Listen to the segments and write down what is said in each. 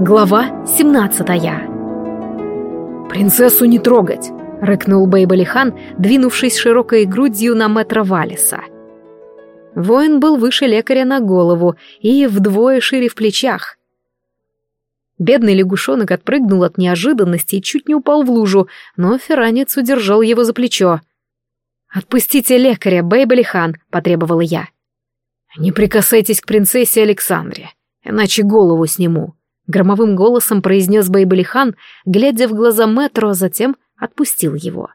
Глава 17 «Принцессу не трогать!» — рыкнул Бейбалихан, двинувшись широкой грудью на метро Валиса. Воин был выше лекаря на голову и вдвое шире в плечах. Бедный лягушонок отпрыгнул от неожиданности и чуть не упал в лужу, но ферранец удержал его за плечо. «Отпустите лекаря, Бейбалихан!» — потребовала я. «Не прикасайтесь к принцессе Александре, иначе голову сниму», Громовым голосом произнес Бейбалихан, глядя в глаза Метро, а затем отпустил его.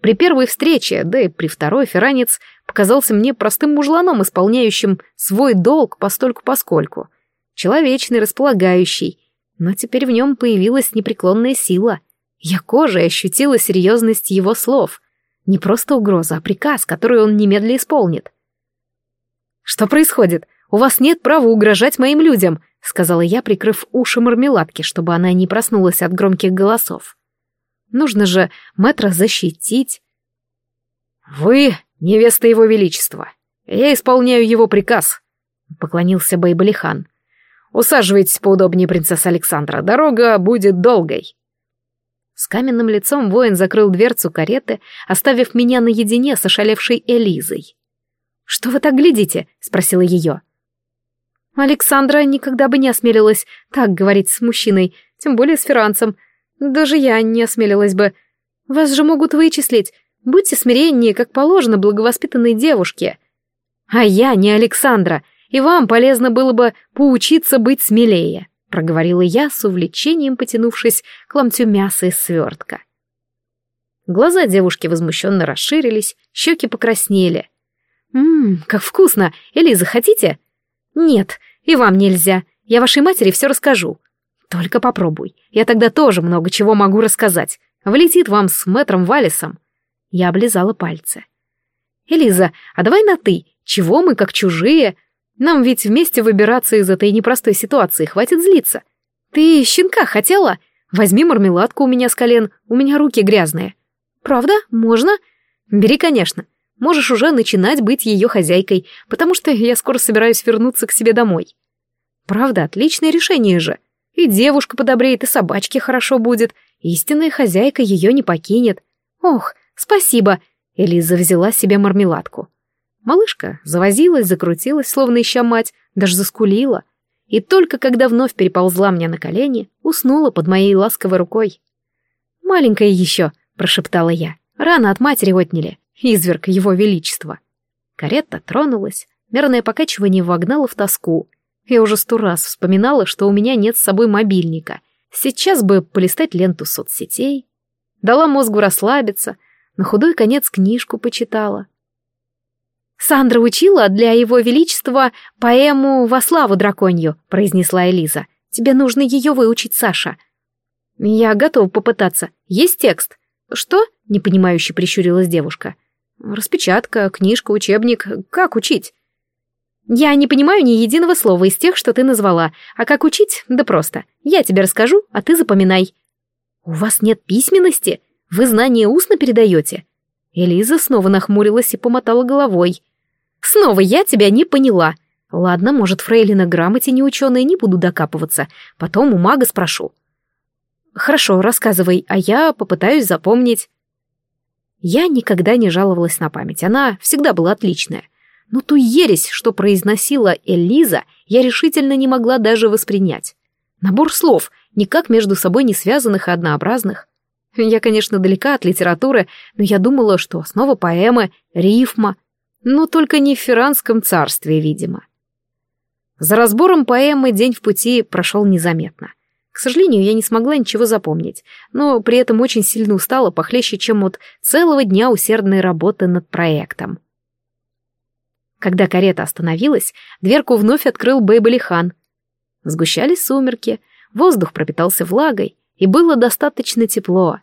При первой встрече, да и при второй, Ферранец показался мне простым мужланом, исполняющим свой долг постольку-поскольку. Человечный, располагающий. Но теперь в нем появилась непреклонная сила. Я кожей ощутила серьезность его слов. Не просто угроза, а приказ, который он немедленно исполнит. «Что происходит? У вас нет права угрожать моим людям!» — сказала я, прикрыв уши мармеладки, чтобы она не проснулась от громких голосов. «Нужно же мэтра защитить». «Вы — невеста его величества. Я исполняю его приказ», — поклонился Байбалихан. «Усаживайтесь поудобнее, принцесса Александра, дорога будет долгой». С каменным лицом воин закрыл дверцу кареты, оставив меня наедине с ошалевшей Элизой. «Что вы так глядите?» — спросила ее. Александра никогда бы не осмелилась так говорить с мужчиной, тем более с Ферранцем. Даже я не осмелилась бы. Вас же могут вычислить. Будьте смиреннее, как положено благовоспитанной девушке. А я не Александра, и вам полезно было бы поучиться быть смелее, проговорила я с увлечением, потянувшись к ломтю мяса из свертка. Глаза девушки возмущенно расширились, щеки покраснели. «Ммм, как вкусно! Элиза, хотите?» «Нет, и вам нельзя. Я вашей матери все расскажу». «Только попробуй. Я тогда тоже много чего могу рассказать. Влетит вам с мэтром Валисом». Я облизала пальцы. «Элиза, а давай на «ты». Чего мы как чужие? Нам ведь вместе выбираться из этой непростой ситуации, хватит злиться. Ты щенка хотела? Возьми мармеладку у меня с колен, у меня руки грязные». «Правда? Можно?» «Бери, конечно. Можешь уже начинать быть ее хозяйкой, потому что я скоро собираюсь вернуться к себе домой. Правда, отличное решение же. И девушка подобреет, и собачке хорошо будет. Истинная хозяйка ее не покинет. Ох, спасибо. Элиза взяла себе мармеладку. Малышка завозилась, закрутилась, словно ища мать, даже заскулила. И только когда вновь переползла мне на колени, уснула под моей ласковой рукой. «Маленькая еще», — прошептала я. «Рано от матери отняли изверг его величества. Карета тронулась, мерное покачивание вогнало в тоску. Я уже сто раз вспоминала, что у меня нет с собой мобильника. Сейчас бы полистать ленту соцсетей. Дала мозгу расслабиться, на худой конец книжку почитала. «Сандра учила для его величества поэму «Во славу драконью», — произнесла Элиза. «Тебе нужно ее выучить, Саша». «Я готова попытаться. Есть текст?» «Что?» — непонимающе прищурилась девушка. Распечатка, книжка, учебник. Как учить? Я не понимаю ни единого слова из тех, что ты назвала. А как учить? Да просто. Я тебе расскажу, а ты запоминай. У вас нет письменности? Вы знания устно передаете? Элиза снова нахмурилась и помотала головой. Снова я тебя не поняла. Ладно, может, Фрейлина грамоте не ученая, не буду докапываться. Потом у мага спрошу. Хорошо, рассказывай, а я попытаюсь запомнить. Я никогда не жаловалась на память, она всегда была отличная. Но ту ересь, что произносила Элиза, я решительно не могла даже воспринять. Набор слов, никак между собой не связанных и однообразных. Я, конечно, далека от литературы, но я думала, что основа поэмы — рифма. Но только не в Ферранском царстве, видимо. За разбором поэмы «День в пути» прошел незаметно. К сожалению, я не смогла ничего запомнить, но при этом очень сильно устала, похлеще, чем от целого дня усердной работы над проектом. Когда карета остановилась, дверку вновь открыл Бейбали Хан. Сгущались сумерки, воздух пропитался влагой, и было достаточно тепло.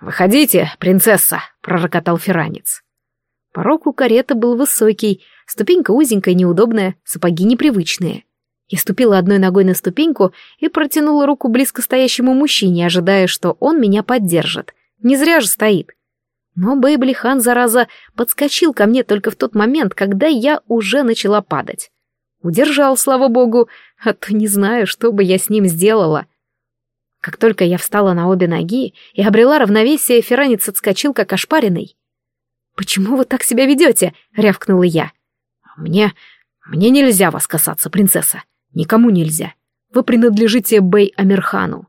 «Выходите, принцесса!» — пророкотал феранец. Порог у кареты был высокий, ступенька узенькая, неудобная, сапоги непривычные. Я ступила одной ногой на ступеньку и протянула руку близко стоящему мужчине, ожидая, что он меня поддержит. Не зря же стоит. Но Бейблихан, зараза, подскочил ко мне только в тот момент, когда я уже начала падать. Удержал, слава богу, а то не знаю, что бы я с ним сделала. Как только я встала на обе ноги и обрела равновесие, Феранец отскочил, как ошпаренный. «Почему вы так себя ведете?» — рявкнула я. «Мне... мне нельзя вас касаться, принцесса. Никому нельзя. Вы принадлежите Бэй Амирхану.